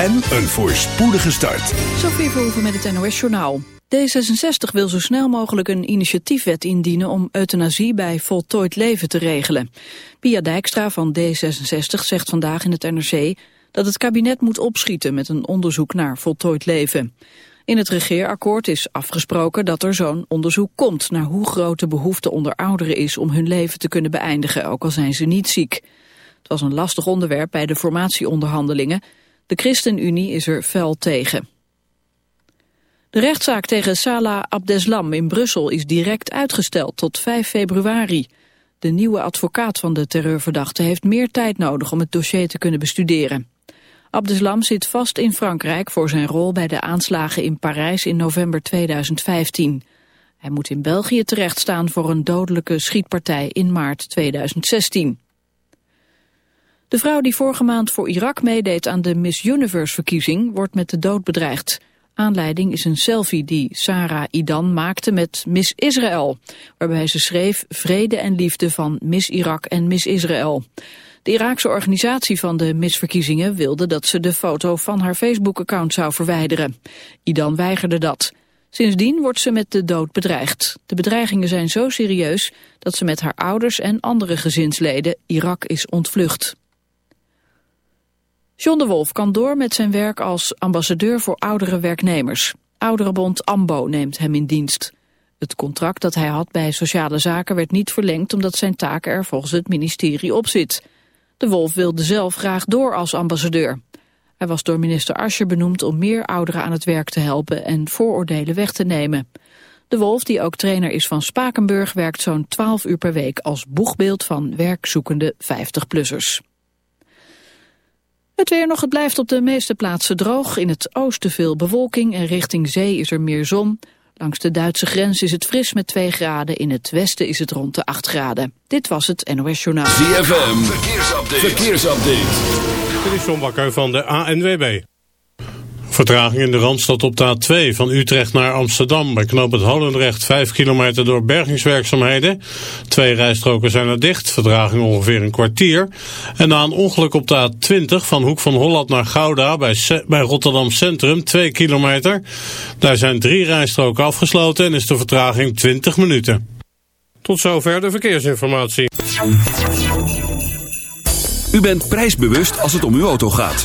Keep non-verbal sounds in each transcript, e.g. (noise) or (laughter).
en een voorspoedige start. Sophie Verhoeven met het NOS-journaal. D66 wil zo snel mogelijk een initiatiefwet indienen om euthanasie bij voltooid leven te regelen. Pia Dijkstra van D66 zegt vandaag in het NRC dat het kabinet moet opschieten met een onderzoek naar voltooid leven. In het regeerakkoord is afgesproken dat er zo'n onderzoek komt naar hoe groot de behoefte onder ouderen is om hun leven te kunnen beëindigen, ook al zijn ze niet ziek. Het was een lastig onderwerp bij de formatieonderhandelingen. De ChristenUnie is er fel tegen. De rechtszaak tegen Salah Abdeslam in Brussel is direct uitgesteld tot 5 februari. De nieuwe advocaat van de terreurverdachte heeft meer tijd nodig om het dossier te kunnen bestuderen. Abdeslam zit vast in Frankrijk voor zijn rol bij de aanslagen in Parijs in november 2015. Hij moet in België terechtstaan voor een dodelijke schietpartij in maart 2016. De vrouw die vorige maand voor Irak meedeed aan de Miss Universe-verkiezing wordt met de dood bedreigd. Aanleiding is een selfie die Sarah Idan maakte met Miss Israël, waarbij ze schreef vrede en liefde van Miss Irak en Miss Israël. De Iraakse organisatie van de misverkiezingen wilde dat ze de foto van haar Facebook-account zou verwijderen. Idan weigerde dat. Sindsdien wordt ze met de dood bedreigd. De bedreigingen zijn zo serieus dat ze met haar ouders en andere gezinsleden Irak is ontvlucht. John de Wolf kan door met zijn werk als ambassadeur voor oudere werknemers. Ouderenbond AMBO neemt hem in dienst. Het contract dat hij had bij Sociale Zaken werd niet verlengd omdat zijn taak er volgens het ministerie op zit. De Wolf wilde zelf graag door als ambassadeur. Hij was door minister Ascher benoemd om meer ouderen aan het werk te helpen en vooroordelen weg te nemen. De Wolf, die ook trainer is van Spakenburg, werkt zo'n 12 uur per week als boegbeeld van werkzoekende 50-plussers. Het weer nog, het blijft op de meeste plaatsen droog. In het oosten veel bewolking en richting zee is er meer zon. Langs de Duitse grens is het fris met 2 graden. In het westen is het rond de 8 graden. Dit was het NOS Journaal. ZFM, verkeersupdate. verkeersupdate. Dit is John Bakker van de ANWB. Vertraging in de Randstad op de A2 van Utrecht naar Amsterdam. Bij knoop het Holendrecht 5 kilometer door bergingswerkzaamheden. Twee rijstroken zijn er dicht, vertraging ongeveer een kwartier. En na een ongeluk op de A20 van Hoek van Holland naar Gouda bij, bij Rotterdam Centrum 2 kilometer. Daar zijn drie rijstroken afgesloten en is de vertraging 20 minuten. Tot zover de verkeersinformatie. U bent prijsbewust als het om uw auto gaat.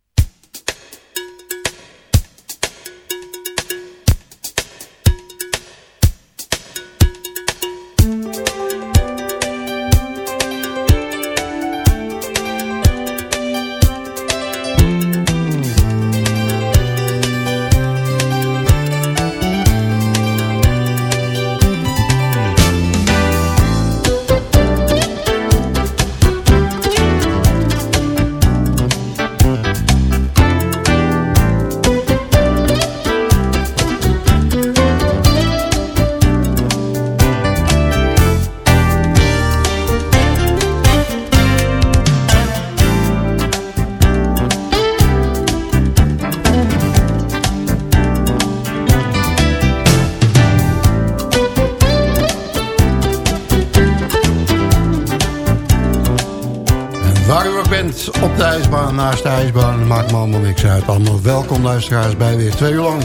Welkom luisteraars bij weer twee uur lang.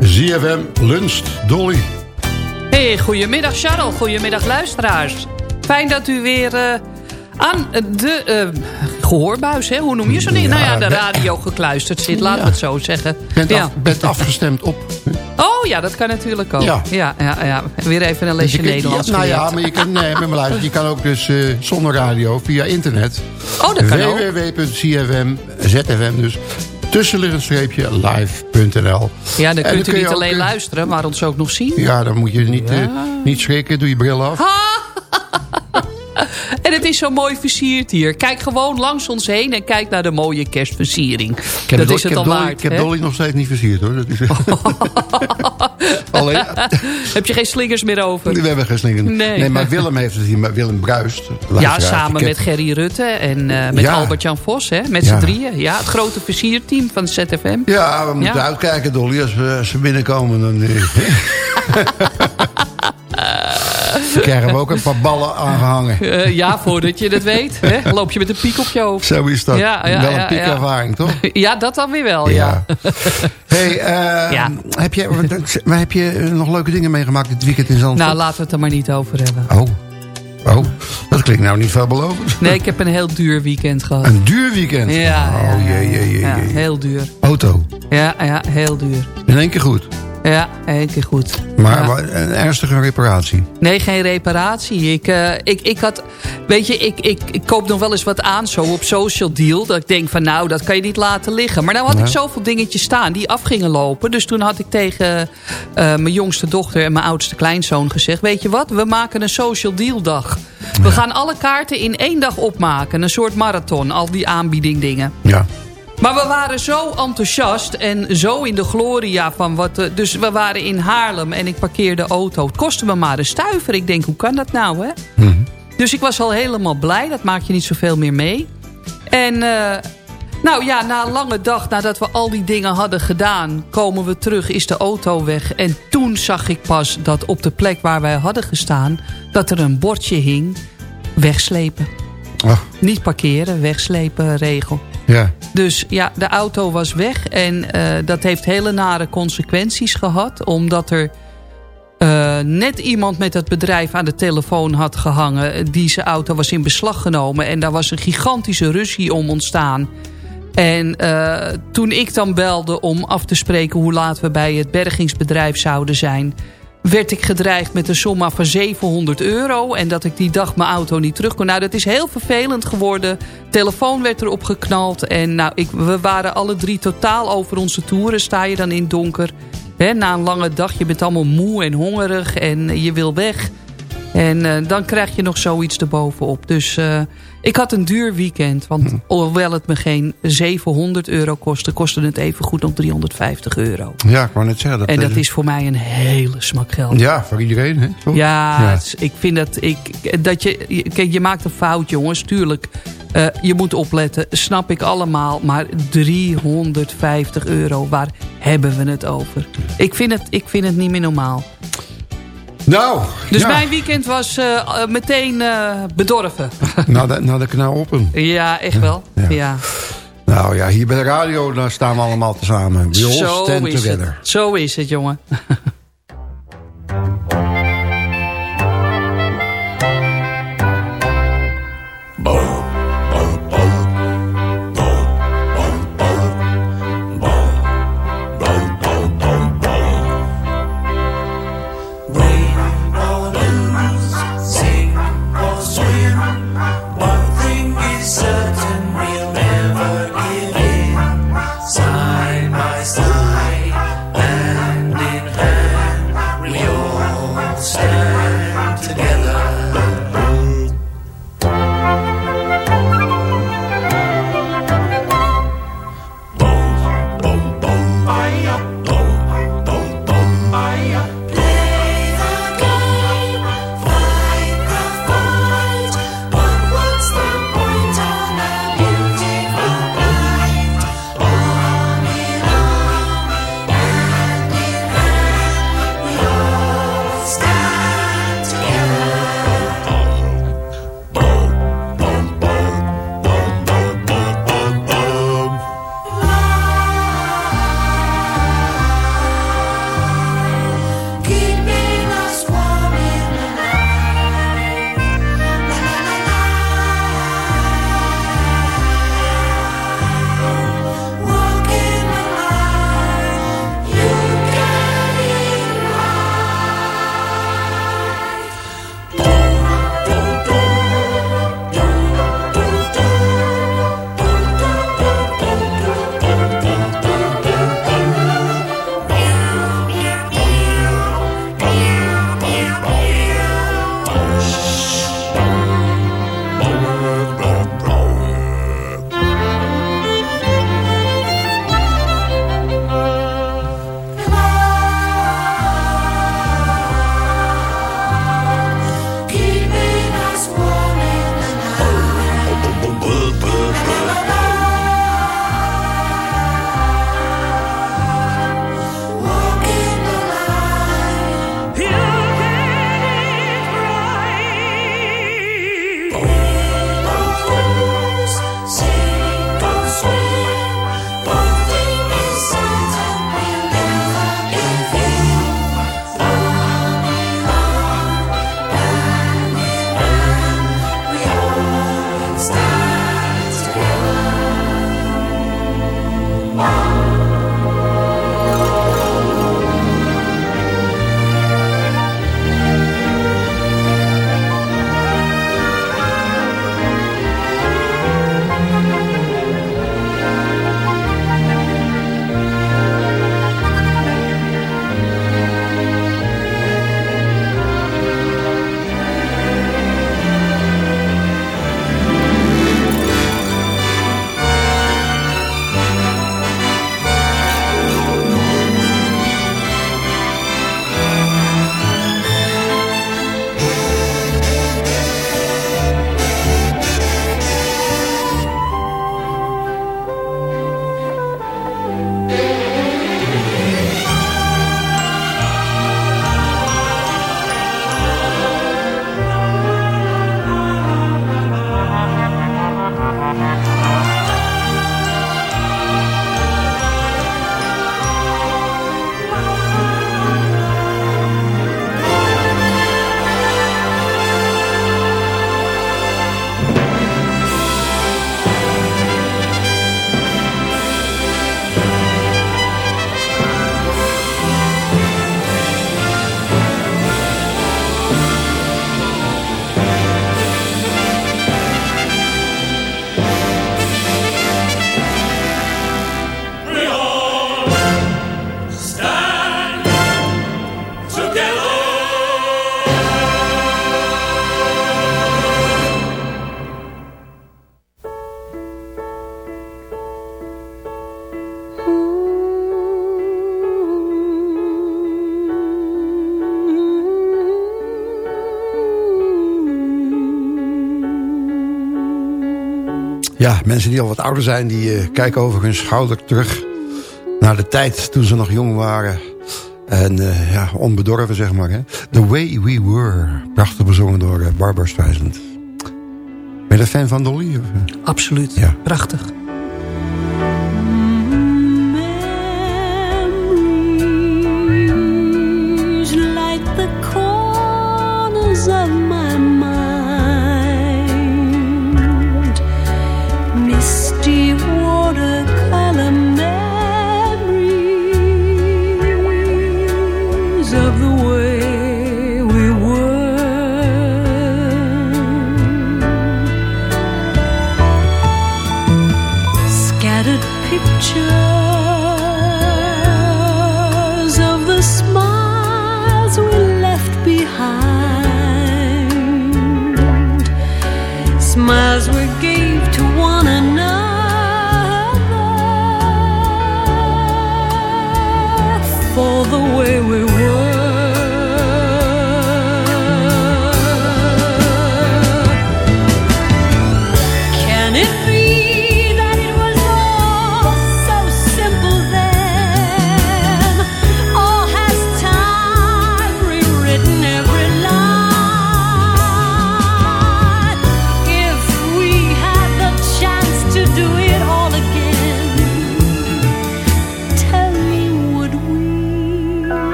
ZFM Lunst, Dolly. Hey, goedemiddag Charles, goedemiddag luisteraars. Fijn dat u weer uh, aan de uh, gehoorbuis, hè? hoe noem je zo'n ding? Ja, nou ja, de radio gekluisterd zit, laten Ja. we het zo zeggen. Bent, af, bent afgestemd op. Oh ja, dat kan natuurlijk ook. Ja. Ja. Ja, ja, Weer even een Dus lesje kunt- Nederlands ja, Nou ja, maar je kan, nee, maar luister, je kan ook dus eh, zonder radio via internet. Oh, dat kan ook. www.cfm, ZFM dus, tussenliggend streepje live.nl. Ja, dan En kunt u kun niet alleen eh, luisteren, maar ons ook nog zien. Ja, dan moet je niet, eh, niet schrikken. Doe je bril af. (laughs) En het is zo mooi versierd hier. Kijk gewoon langs ons heen en kijk naar de mooie kerstversiering. Dat Dolly- is het al waard. Ik heb? Dolly nog steeds niet versierd hoor. Dat is, (laughs) Alleen, (laughs) Heb je geen slingers meer over? we hebben geen slinger. Nee. maar Willem heeft het hier. maar Willem Bruist. Ja, samen met Gerry Rutte en eh, met Ja. Albert-Jan Vos. Hè, met Ja. z'n drieën. Ja, het grote versierteam van ZFM. Ja, we moeten Ja. uitkijken Dolly. Als we, als binnenkomen dan... krijgen we ook een paar ballen aangehangen. Eh, ja, voordat je dat weet. Hè, loop je met een piek op je hoofd. Zo is dat. Ja, ja, Wel een ja, piekervaring, toch? (laughs) Ja, dat dan weer wel, ja. hey, eh, Ja. heb, je, maar heb je eh, nog leuke dingen meegemaakt dit weekend in Zandvoort? Nou, laten we het er maar niet over hebben. Oh. Oh, dat klinkt nou niet veelbelovend. Nee, ik heb een heel duur weekend gehad. Een duur weekend. Ja, ja, oh, ja, jee, jee, jee, Ja, jee. heel duur. Auto. Ja, ja, heel duur. In één keer goed. Ja, één keer goed. Maar Ja. een ernstige reparatie. Nee, geen reparatie. Ik, eh, ik, ik had, weet je, ik, ik, ik koop nog wel eens wat aan zo op social deal. Dat ik denk van nou, dat kan je niet laten liggen. Maar nou had Ja. ik zoveel dingetjes staan die af gingen lopen. Dus toen had ik tegen eh, mijn jongste dochter en mijn oudste kleinzoon gezegd... weet je wat, we maken een social deal dag. We gaan alle kaarten in één dag opmaken. Een soort marathon, al die aanbieding dingen. Ja. Maar we waren zo enthousiast en zo in de gloria van wat... eh, Dus we waren in Haarlem en ik parkeerde de auto. Het kostte me maar een stuiver. Ik denk, hoe kan dat nou, hè? Dus ik was al helemaal blij. Dat maak je niet zoveel meer mee. En eh, nou ja, na een lange dag nadat we al die dingen hadden gedaan... komen we terug, is de auto weg. En toen zag ik pas dat op de plek waar wij hadden gestaan... dat er een bordje hing, wegslepen. Oh, Niet parkeren, wegslepen regel. Dus ja, de auto was weg. En eh, dat heeft hele nare consequenties gehad. Omdat er eh, net iemand met het bedrijf aan de telefoon had gehangen. Die zijn auto was in beslag genomen. En daar was een gigantische ruzie om ontstaan. En eh, toen ik dan belde om af te spreken hoe laat we bij het bergingsbedrijf zouden zijn... werd ik gedreigd met een somma van 700 euro... en dat ik die dag mijn auto niet terug kon. Nou, dat is heel vervelend geworden. Telefoon werd erop geknald. En nou, ik, we waren alle drie totaal over onze toeren. Sta je dan in het donker. Na een lange dag, je bent allemaal moe en hongerig en je wil weg. En eh, dan krijg je nog zoiets erbovenop. Dus eh, ik had een duur weekend. Want hoewel het me geen 700 euro kostte... kostte het even goed nog 350 euro. Ja, ik wou net zeggen. Dat, En dat eh, is voor mij een hele smak geld. Ja, voor iedereen, hè? toch? Ja, Ja. het is- ik vind dat ik dat je je- kijk je maakt een fout jongens, tuurlijk. Eh, je moet opletten, snap ik allemaal, maar 350 euro, waar hebben we het over? Ik vind het, ik vind het niet meer normaal. Nou, Dus ja. mijn weekend was eh, eh, meteen eh, bedorven. (laughs) Nou, de, nou de knauw op hem. ja, echt wel. Ja. Ja. Nou ja, hier bij de radio daar staan we allemaal tezamen. We all Zo stand together. het. Zo is het, jongen. (laughs) Ja, mensen die al wat ouder zijn, die eh, kijken over hun schouder terug... naar de tijd toen ze nog jong waren. En eh, ja, onbedorven, zeg maar. Hè? The Way We Were. Prachtig bezongen door eh, Barbara Streisand. Ben je een fan van Dolly? Of? Absoluut. Ja. Prachtig.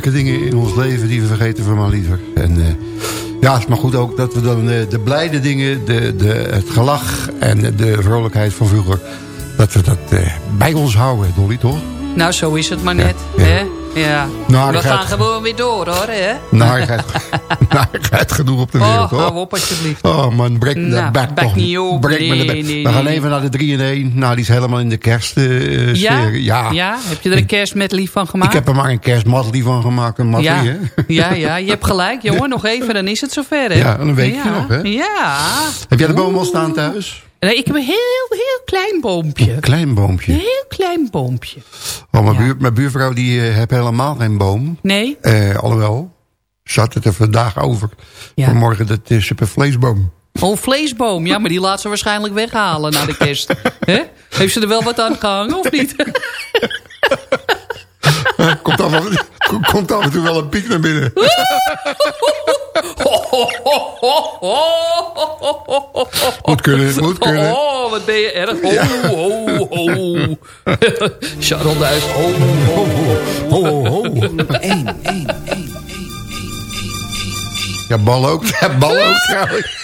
Pijnlijke dingen in ons leven die we vergeten van maar liever. En eh, ja, het is maar goed ook dat we dan eh, de blijde dingen, de, de, het gelach en de vrolijkheid van vroeger... dat we dat eh, bij ons houden, Dolly, toch? Nou, zo is het maar net. ja. Hè? Ja. Nou, We gaan gewoon weer door, hoor. Hè? Narigheid, (laughs) narigheid genoeg op de wereld, Oh, hoor. hou op alsjeblieft. Oh man, breek me Nou, de bek toch. niet op. Breek me de Nee, nee, We gaan even naar de 3 in 1. Nou, die is helemaal in de kerst eh Ja? sfeer. ja? ja? Heb je er een kerstmedley van gemaakt? Ik heb er maar een kerstmadley van gemaakt. Een madley, ja. hè? ja, ja, je hebt gelijk, (laughs) jongen. Nog even, dan is het zover, hè? Ja, een weekje ja. nog, hè? Ja. Heb jij de boom al staan thuis? Nee, ik heb een heel, heel klein boompje. Een klein boompje. Een heel klein boompje. Oh, mijn, Ja. buur, mijn buurvrouw die eh, heeft helemaal geen boom. Nee? Eh, alhoewel, ze had het er vandaag over. Ja. Vanmorgen, dat is een vleesboom. Oh, een vleesboom. Ja, maar die laat ze waarschijnlijk weghalen na de kerst. (laughs) Hè? Heeft ze er wel wat aan gehangen of niet? (laughs) komt, af, en- komt af en toe wel een piek naar binnen. (laughs) (laughs) Moet kunnen, moet kunnen. Oh, wat ben je erg. Ho, ho, ho. Charles Duis. Ho, ho, ho. Ho, ho, ho. Ja, bal ook. (laughs) Ja, bal ook trouwens.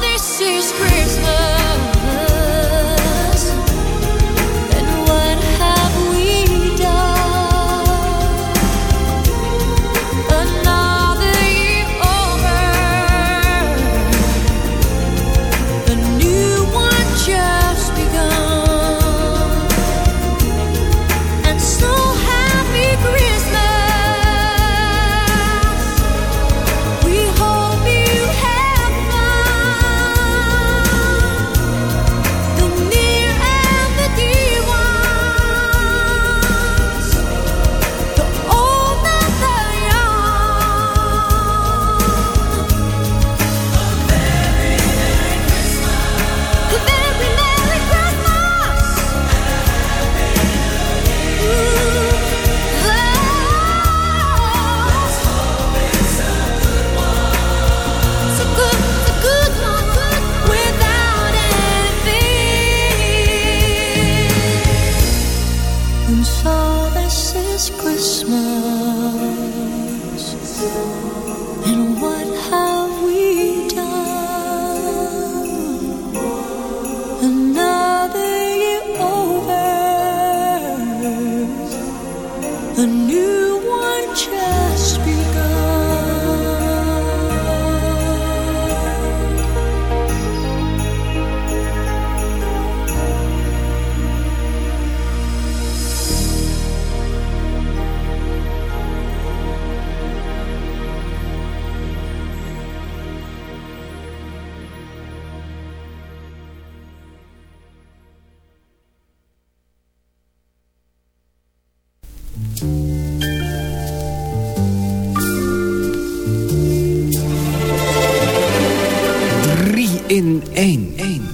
This is Christmas. In één.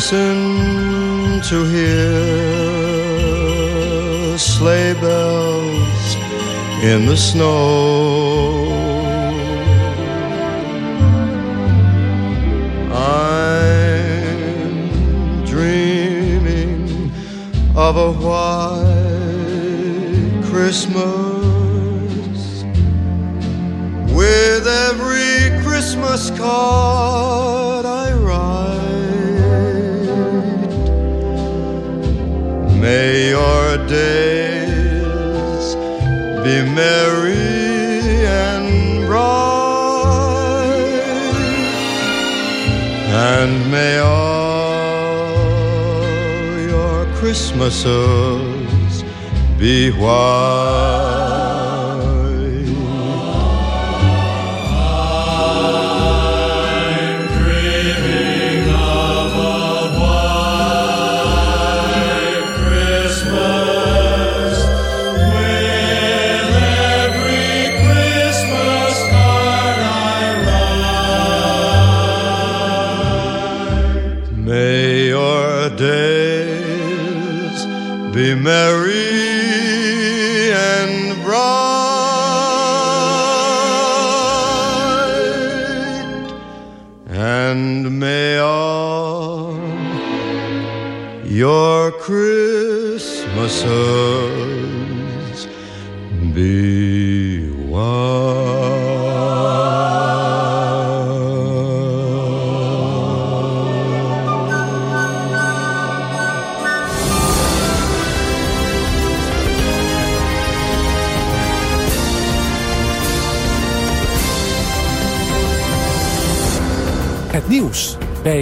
Listen to hear sleigh bells in the snow.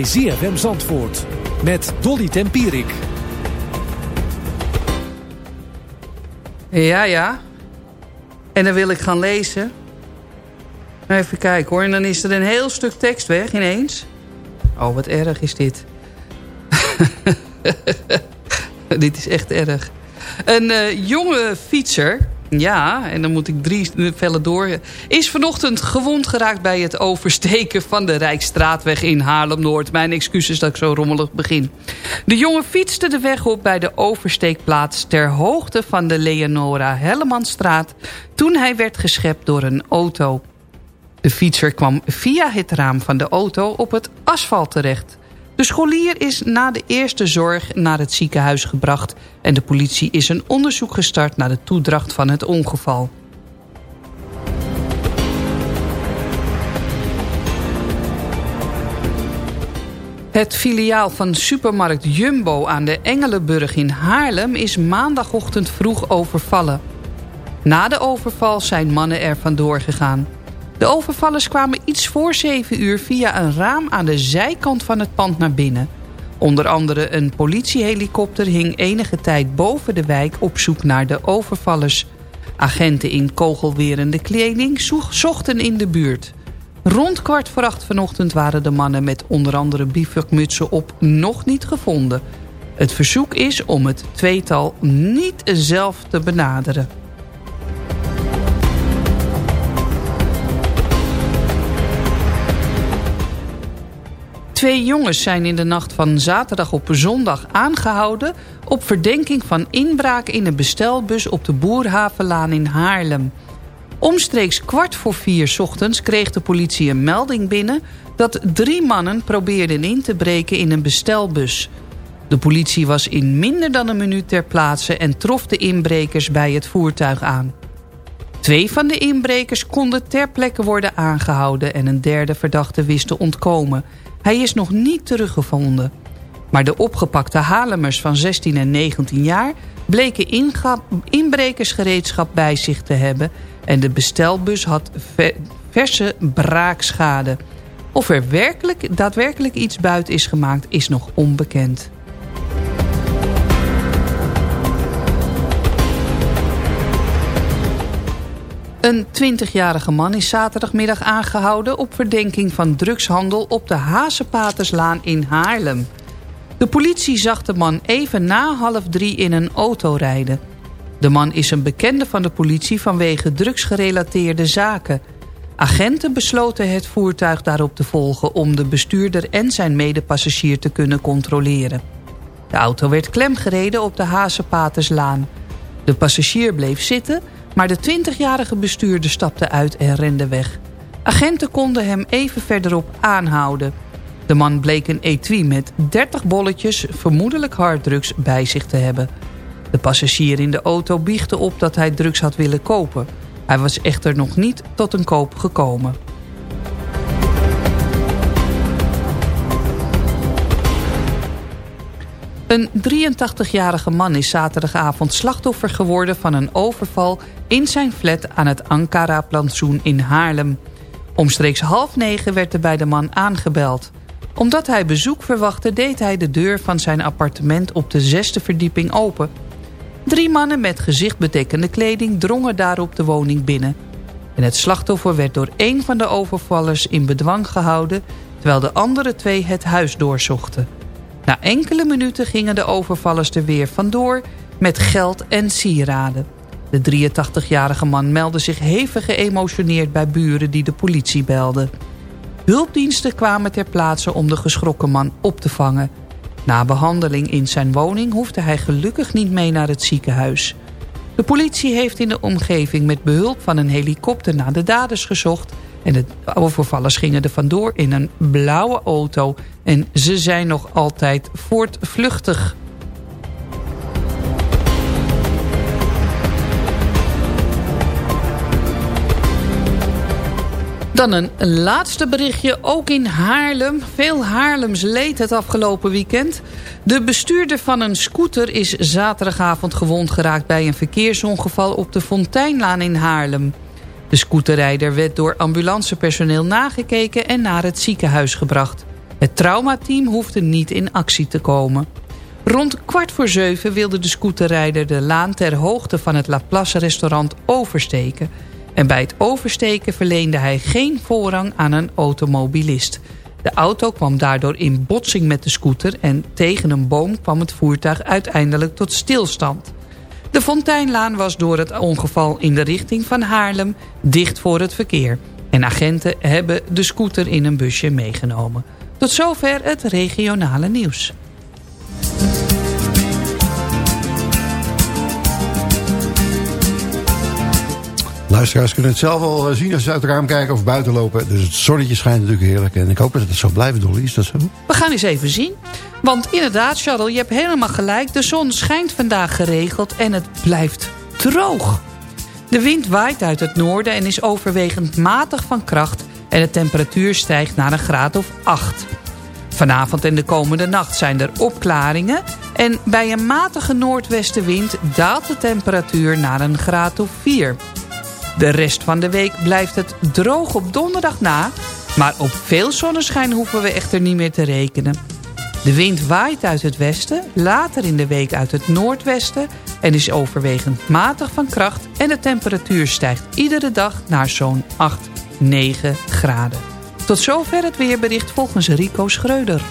ZFM Zandvoort met Dolly Tempierik. Ja, ja. En dan wil ik gaan lezen. Even kijken hoor. En dan is er een heel stuk tekst weg ineens. Oh, wat erg is dit. (laughs) dit is echt erg. Een eh, jonge fietser, ja, en dan moet ik drie vellen door... is vanochtend gewond geraakt bij het oversteken van de Rijksstraatweg in Haarlem-Noord. Mijn excuses dat ik zo rommelig begin. De jongen fietste de weg op bij de oversteekplaats... ter hoogte van de Leonora Hellemanstraat... toen hij werd geschept door een auto. De fietser kwam via het raam van de auto op het asfalt terecht. De scholier is na de eerste zorg naar het ziekenhuis gebracht... en de politie is een onderzoek gestart naar de toedracht van het ongeval. Het filiaal van supermarkt Jumbo aan de Engelenburg in Haarlem... is maandagochtend vroeg overvallen. Na de overval zijn mannen er vandoor gegaan. De overvallers kwamen iets voor 7 uur via een raam aan de zijkant van het pand naar binnen. Onder andere een politiehelikopter hing enige tijd boven de wijk op zoek naar de overvallers. Agenten in kogelwerende kleding zochten in de buurt. Rond kwart voor acht vanochtend waren de mannen met onder andere bivakmutsen op nog niet gevonden. Het verzoek is om het tweetal niet zelf te benaderen. Twee jongens zijn in de nacht van zaterdag op zondag aangehouden... op verdenking van inbraak in een bestelbus op de Boerhavenlaan in Haarlem. Omstreeks kwart voor vier ochtends kreeg de politie een melding binnen... dat drie mannen probeerden in te breken in een bestelbus. De politie was in minder dan een minuut ter plaatse... en trof de inbrekers bij het voertuig aan. Twee van de inbrekers konden ter plekke worden aangehouden... en een derde verdachte wist te ontkomen. Hij is nog niet teruggevonden. Maar de opgepakte Halemers van 16 en 19 jaar... bleken inbrekersgereedschap bij zich te hebben... en de bestelbus had ve- verse braakschade. Of er werkelijk, daadwerkelijk iets buiten is gemaakt, is nog onbekend. Een 20-jarige man is zaterdagmiddag aangehouden... op verdenking van drugshandel op de Hazenpaterslaan in Haarlem. De politie zag de man even na half drie in een auto rijden. De man is een bekende van de politie vanwege drugsgerelateerde zaken. Agenten besloten het voertuig daarop te volgen... om de bestuurder en zijn medepassagier te kunnen controleren. De auto werd klemgereden op de Hazenpaterslaan. De passagier bleef zitten, maar de 20-jarige bestuurder stapte uit en rende weg. Agenten konden hem even verderop aanhouden. De man bleek een etui met 30 bolletjes, vermoedelijk harddrugs, bij zich te hebben. De passagier in de auto biechtte op dat hij drugs had willen kopen. Hij was echter nog niet tot een koop gekomen. Een 83-jarige man is zaterdagavond slachtoffer geworden van een overval in zijn flat aan het Ankara-plantsoen in Haarlem. Omstreeks half negen werd er bij de man aangebeld. Omdat hij bezoek verwachtte deed hij de deur van zijn appartement op de zesde verdieping open. Drie mannen met gezichtbedekkende kleding drongen daarop de woning binnen. En het slachtoffer werd door één van de overvallers in bedwang gehouden... terwijl de andere twee het huis doorzochten. Na enkele minuten gingen de overvallers er weer vandoor met geld en sieraden. De 83-jarige man meldde zich hevig geëmotioneerd bij buren die de politie belden. Hulpdiensten kwamen ter plaatse om de geschrokken man op te vangen. Na behandeling in zijn woning hoefde hij gelukkig niet mee naar het ziekenhuis. De politie heeft in de omgeving met behulp van een helikopter naar de daders gezocht... en de overvallers gingen er vandoor in een blauwe auto... en ze zijn nog altijd voortvluchtig. Dan een laatste berichtje, ook in Haarlem. Veel Haarlems leed het afgelopen weekend. De bestuurder van een scooter is zaterdagavond gewond geraakt... bij een verkeersongeval op de Fonteinlaan in Haarlem. De scooterrijder werd door ambulancepersoneel nagekeken... en naar het ziekenhuis gebracht. Het traumateam hoefde niet in actie te komen. Rond kwart voor zeven wilde de scooterrijder de laan... ter hoogte van het Laplace restaurant oversteken... En bij het oversteken verleende hij geen voorrang aan een automobilist. De auto kwam daardoor in botsing met de scooter... en tegen een boom kwam het voertuig uiteindelijk tot stilstand. De Fonteinlaan was door het ongeval in de richting van Haarlem dicht voor het verkeer. En agenten hebben de scooter in een busje meegenomen. Tot zover het regionale nieuws. Luisteraars kunnen het zelf al eh, zien als ze uit het raam kijken of buiten lopen. Dus het zonnetje schijnt natuurlijk heerlijk. En ik hoop dat het zo blijft, Dolly. Is dat zo? We gaan eens even zien. Want inderdaad, Charles, je hebt helemaal gelijk. De zon schijnt vandaag geregeld en het blijft droog. De wind waait uit het noorden en is overwegend matig van kracht... en de temperatuur stijgt naar een graad of 8. Vanavond en de komende nacht zijn er opklaringen... en bij een matige noordwestenwind daalt de temperatuur naar een graad of 4. De rest van de week blijft het droog op donderdag na... maar op veel zonneschijn hoeven we echter niet meer te rekenen. De wind waait uit het westen, later in de week uit het noordwesten... en is overwegend matig van kracht... en de temperatuur stijgt iedere dag naar zo'n 8, 9 graden. Tot zover het weerbericht volgens Rico Schreuder.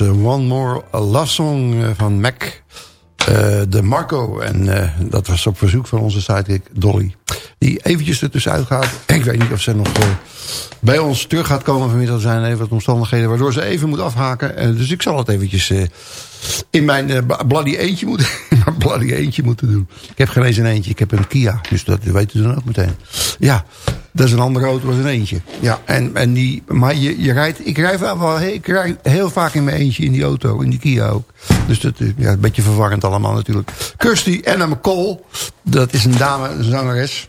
Eh, One More Love Song eh, van Mac eh, de Marco. En dat was op verzoek van onze sidekick Dolly. Die eventjes ertussenuit gaat. Ik weet niet of ze nog bij ons terug gaat komen vanmiddag. Er zijn even wat omstandigheden waardoor ze even moet afhaken. Dus ik zal het eventjes in mijn eh, bla- bloody eentje moeten, (laughs) bloody eentje moeten doen. Ik heb geen eens een eentje. Ik heb een Kia. Dus dat weten ze dan ook meteen. Ja, dat is een andere auto als een eentje. Ja, en, en die, maar je, je rijdt, ik rijd wel, ik rijd heel vaak in mijn eentje in die auto, in die Kia ook. Dus dat is ja, een beetje verwarrend allemaal natuurlijk. Kirsty Anna McCall, dat is een dame, een zangeres.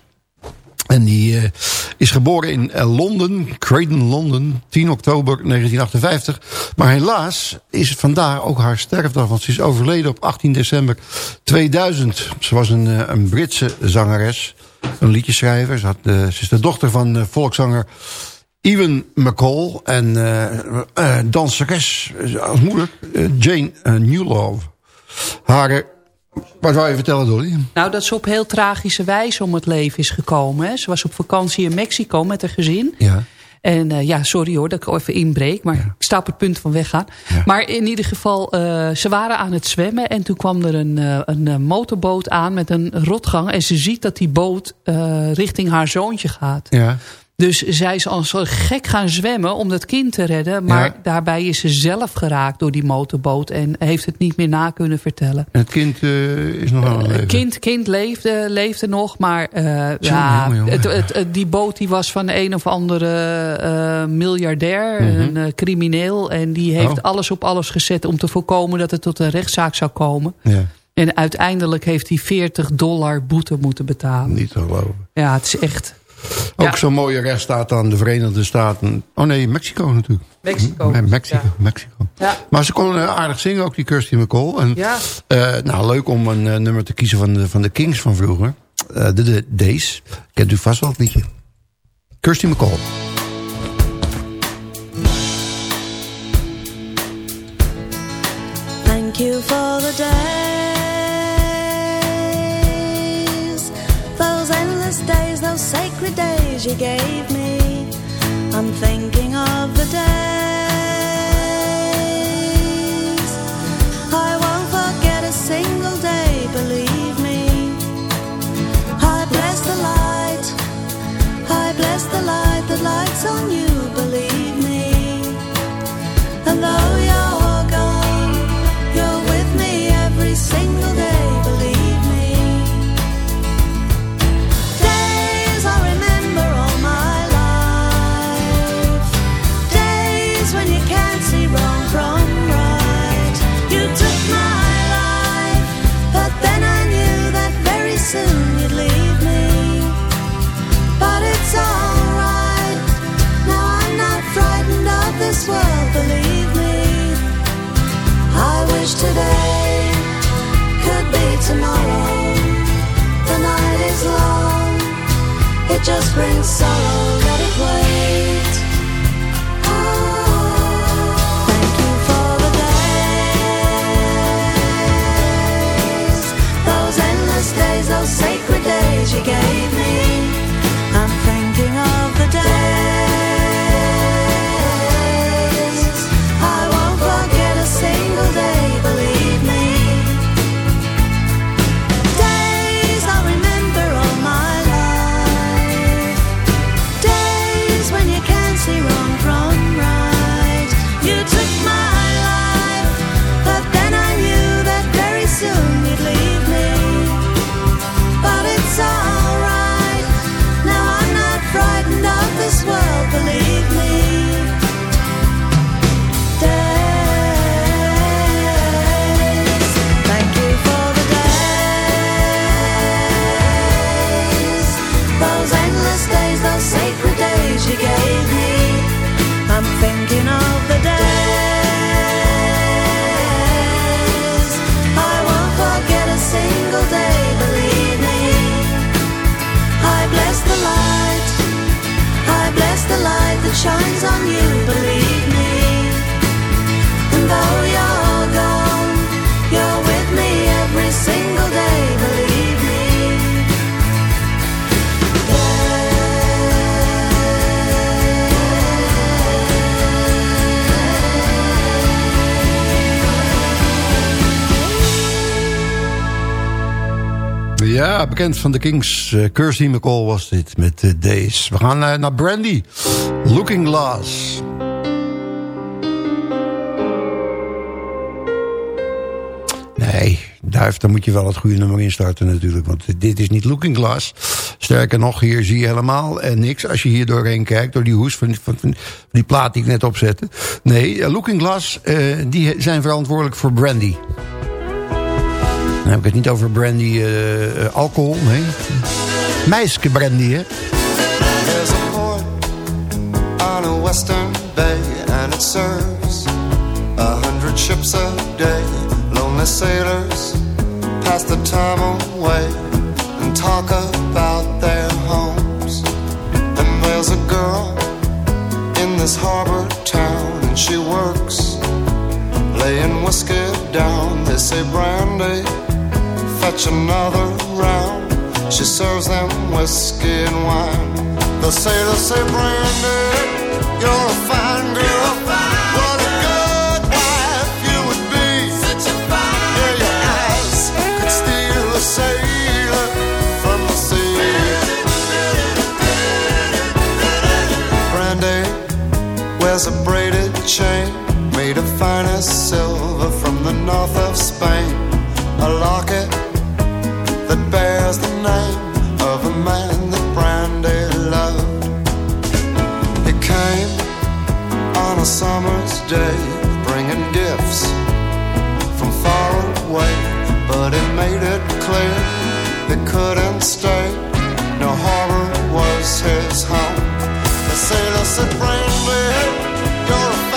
En die eh, is geboren in eh, Londen, Croydon, Londen, 10 oktober 1958. Maar helaas is vandaag ook haar sterfdag, want ze is overleden op 18 december 2000. Ze was een, eh, een Britse zangeres, een liedjeschrijver. Ze, is de dochter van volkszanger Ewan McCall en danseres als moeder Jane Newlove. Haar, wat wou je vertellen Dolly? Nou, dat ze op heel tragische wijze om het leven is gekomen. Hè. Ze was op vakantie in Mexico met haar gezin. Ja. En eh, ja, sorry hoor dat ik even inbreek. Maar ik sta op het punt van weggaan. Maar in ieder geval, eh, ze waren aan het zwemmen. En toen kwam er een, eh, een motorboot aan met een rotgang. En ze ziet dat die boot richting haar zoontje gaat. Ja. Dus zij is als een gek gaan zwemmen om dat kind te redden. Maar Ja. daarbij is ze zelf geraakt door die motorboot. En heeft het niet meer na kunnen vertellen. En het kind eh, is nog aan het leven. Kind, kind leefde, leefde nog, maar eh, ja, jongen, jongen. Het, die boot die was van een of andere eh, miljardair, Mhm. een eh, crimineel. En die heeft Oh. alles op alles gezet om te voorkomen dat het tot een rechtszaak zou komen. Ja, En uiteindelijk heeft hij 40 dollar boete moeten betalen. niet te geloven. Ja, het is echt... Ook Ja. zo'n mooie rechtsstaat aan de Verenigde Staten. Oh nee, Mexico natuurlijk. Mexico. Mexico, Ja. Mexico. Ja. Maar ze kon eh, aardig zingen, ook die Kirsty McCall. En, Ja. eh, nou, leuk om een eh, nummer te kiezen van de, van de Kings van vroeger. Eh, de, de Days. Kent u vast wel het liedje. Kirsty McCall. Thank you for the days, you gave me. I'm just brings sorrow. Ja, bekend van de Kings. Uh, Kirsty McCall was dit met uh, Days. We gaan eh, naar Brandy. Looking Glass. Nee, duif, dan moet je wel het goede nummer instarten natuurlijk. Want dit is niet Looking Glass. Sterker nog, hier zie je helemaal eh, niks. Als je hier doorheen kijkt, door die hoes van, die plaat die ik net opzette. Nee, eh, Looking Glass, eh, die zijn verantwoordelijk voor Brandy. Dan heb ik het niet over brandy eh, eh, alcohol, nee. Meiske brandy, hè. There's a port on a western bay, and it serves a hundred ships a day. Lonely sailors pass the time away and talk about their homes. And there's a girl in this harbor town, and she works laying whiskey down. They say, Brandy, fetch another round. She serves them whiskey and wine. The sailors say, Brandy, you're a fine girl. What a good wife you would be. Such a fine Yeah, your eyes could steal a sailor from the sea. Brandy wears a braided chain made of finest silver from the north of Spain. A locket on a summer's day, bringing gifts from far away, but he made it clear he couldn't stay. No harbor was his home. The sailor said, Brandy, you're a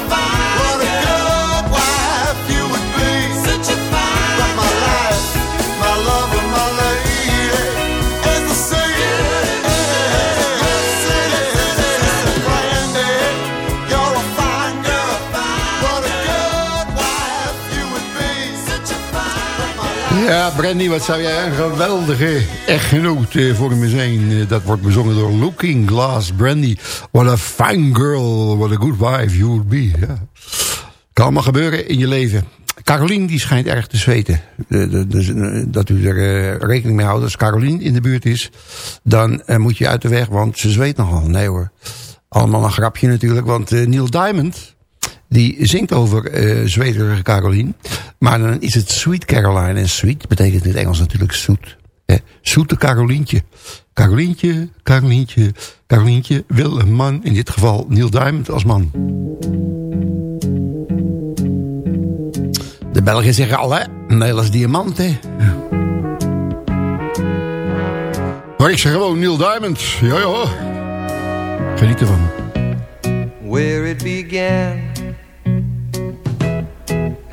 Ja, Brandy, wat zou jij een geweldige echtgenoot eh, voor me zijn. Eh, Dat wordt bezongen door Looking Glass Brandy. What a fine girl, what a good wife you would be. Ja. Kan allemaal gebeuren in je leven. Carolien die schijnt erg te zweten. Dat u er eh, rekening mee houdt. Als Carolien in de buurt is, dan moet je uit de weg, want ze zweet nogal. Nee hoor. Allemaal een grapje natuurlijk, want Neil Diamond... Die zingt over eh zweterige Carolien. Maar dan is het Sweet Caroline. En sweet betekent in het Engels natuurlijk zoet. Hè? Zoete Carolientje. Carolientje, Carolientje, Carolientje wil een man. In dit geval Neil Diamond als man. De Belgen zeggen al, hè? Nederlands diamant, hè? Maar ik zeg gewoon Neil Diamond. Ja, ja. Geniet ervan. where it began.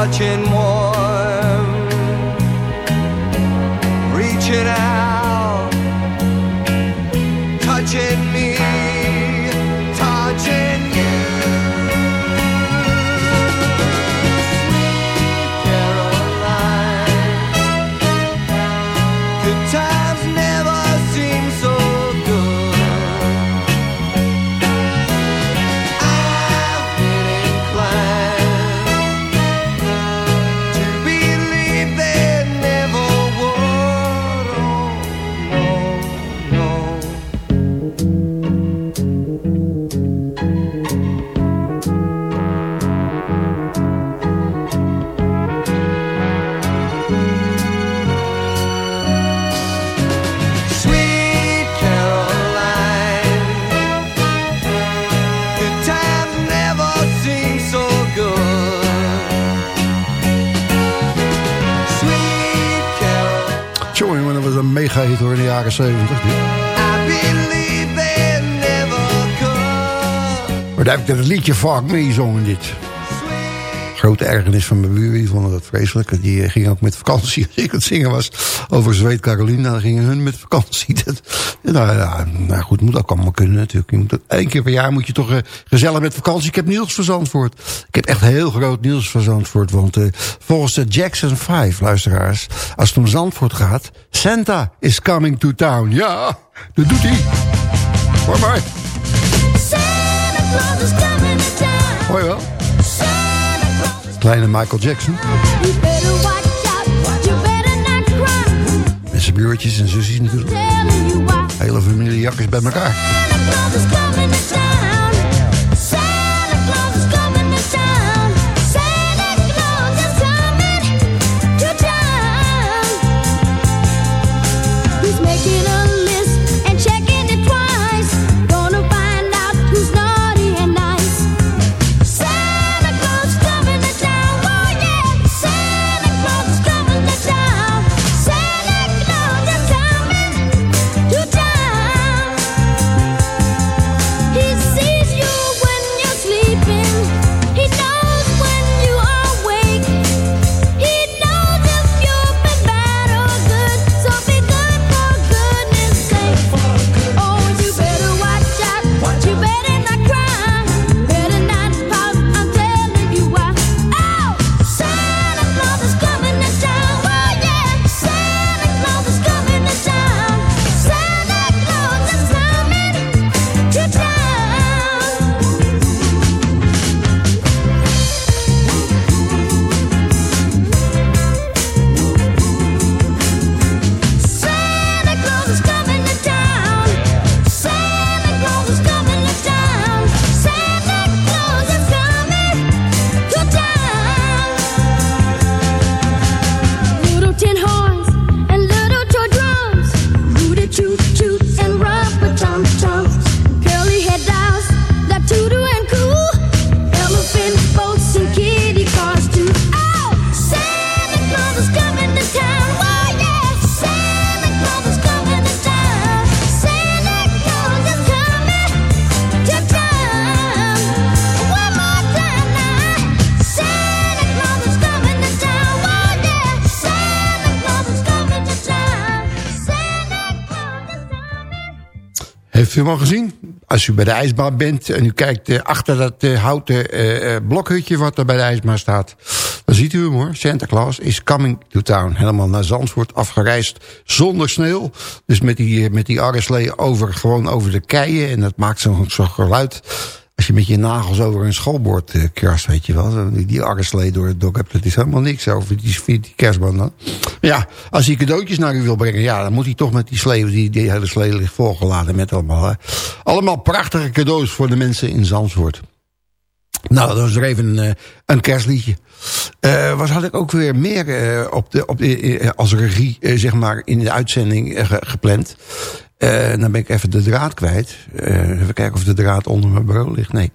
Watching. Jaren 70. dit. Maar daar heb ik het liedje vaak meezongen dit. Grote ergernis van mijn buren, die vonden dat vreselijk. Die eh, gingen ook met vakantie. (laughs) Als ik het zingen was over Zweet Caroline, dan gingen hun met vakantie. (laughs) Dat, nou, ja, nou goed, moet ook allemaal kunnen natuurlijk. Je moet dat, één keer per jaar moet je toch eh, gezellig met vakantie. Ik heb Niels van Zandvoort. Ik heb echt heel groot Niels van Zandvoort. Want eh, volgens de Jackson 5, luisteraars, als het om Zandvoort gaat... Santa is coming to town. Ja, dat doet hij. Hoor maar. Hoor je wel? Kleine Michael Jackson. Broertjes en zusjes natuurlijk. Hele familie jakkers bij elkaar. Hem al gezien? Als u bij de ijsbaan bent en u kijkt eh, achter dat eh, houten eh, blokhutje wat er bij de ijsbaan staat. Dan ziet u hem hoor. Santa Claus is coming to town. Helemaal naar Zandvoort afgereisd zonder sneeuw. Dus met die, met die arreslee over, gewoon over de keien. En dat maakt zo'n zo'n geluid. Als je met je nagels over een schoolbord eh, krast, weet je wel. Die, die arreslee door het dok hebt, dat is helemaal niks over die, die kerstman dan. Ja, als hij cadeautjes naar u wil brengen, ja, dan moet hij toch met die slee, die, die hele slee ligt volgeladen met allemaal, allemaal prachtige cadeaus voor de mensen in Zandvoort. Nou, dat was er even een, eh, een kerstliedje. Eh was had ik ook weer meer op de, op de, als regie, zeg maar, in de uitzending eh, Eh, dan ben ik even de draad kwijt. Eh, even kijken of de draad onder mijn bureau ligt. Nee.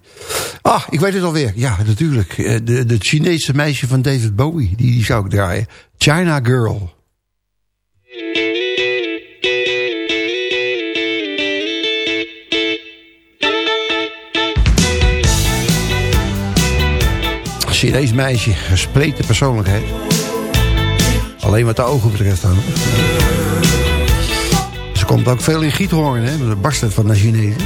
Ah, ik weet het alweer. Ja, natuurlijk. Eh, de, de Chinese meisje van David Bowie. Die, die zou ik draaien. China Girl. Chinees meisje, gespleten persoonlijkheid. Alleen wat de ogen betreft dan. Komt ook veel in Giethoorn, hè. Dat barst van de Chinezen.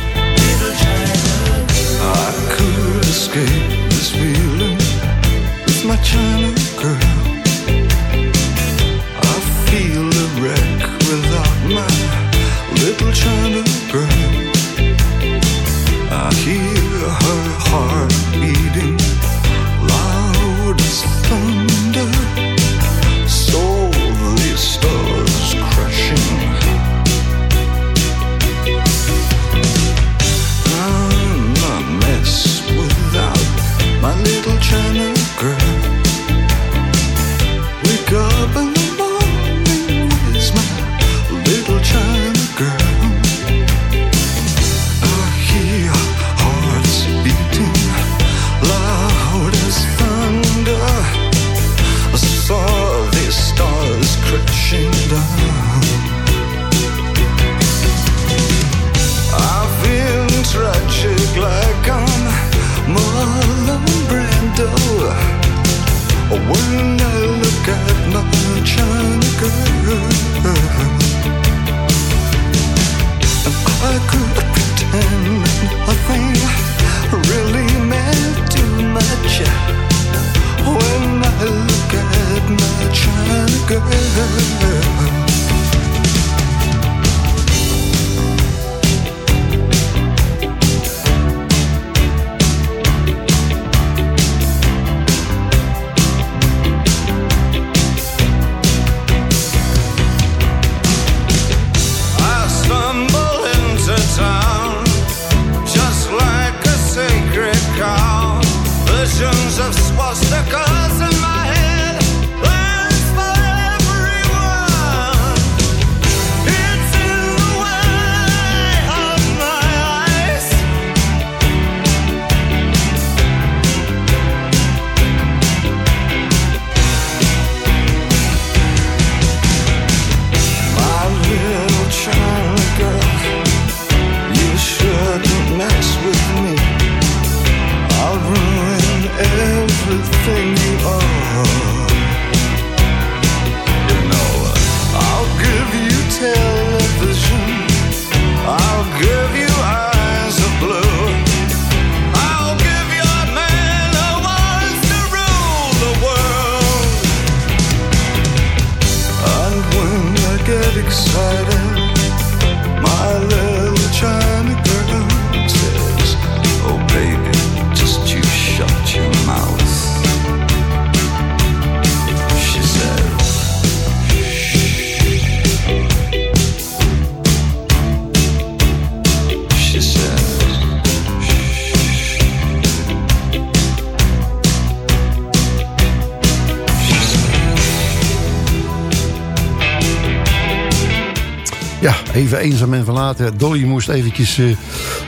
Dolly moest eventjes eh,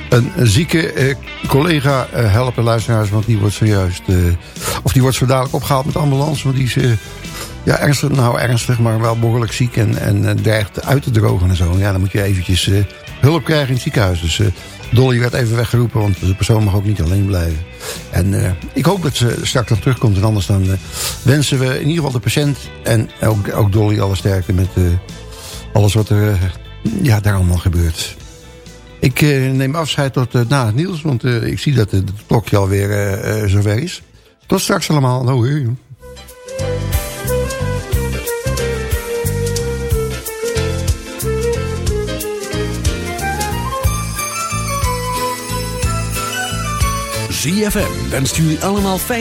een, zieke eh, collega eh, helpen, luisteraars. Want die wordt zojuist, of die wordt zo dadelijk opgehaald met de ambulance. Want die is, ja, ernstig, nou ernstig, maar wel behoorlijk ziek. En, en dreigt uit te drogen en zo. Ja, dan moet je eventjes hulp krijgen in het ziekenhuis. Dus Dolly werd even weggeroepen, want de persoon mag ook niet alleen blijven. En ik hoop dat ze straks nog terugkomt. En anders dan wensen we in ieder geval de patiënt en ook, ook Dolly alle sterkte met... alles wat er ja, daar allemaal gebeurt. Ik eh, neem afscheid tot eh, na het nieuws, want eh, ik zie dat het klokje alweer zover is. Tot straks allemaal. Nou, hoi. ZFM wenst jullie allemaal fijn.